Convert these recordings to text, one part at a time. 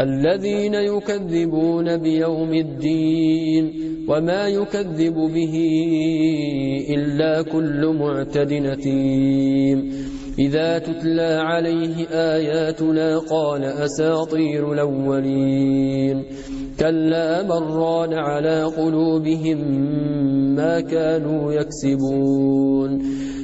الذين يكذبون بيوم الدين وما يكذب به إلا كل معتد نتيم. إذا تتلى عليه آياتنا قال أساطير الأولين. كلا بران على قلوبهم ما كانوا يكسبون.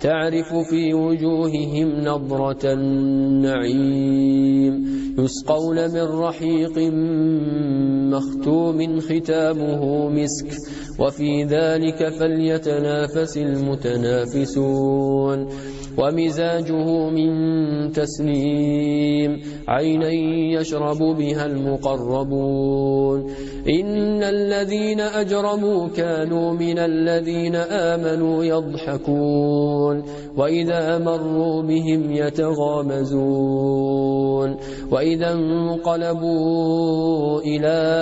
تعرف في وجوههم نظرة النعيم يسقون من رحيق مختوم ختامه مسك وفي ذلك فليتنافس المتنافسون. ومزاجه من تسنيم عينا يشرب بها المقربون. إن الذين أجرموا كانوا من الذين آمنوا يضحكون وإذا مروا بهم يتغامزون. وإذا انقلبوا إلى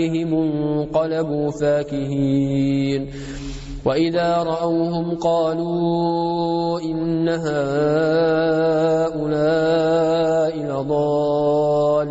أهلهم انقلبوا فاكهين. وإذا رأوهم قالوا إن هؤلاء لضالون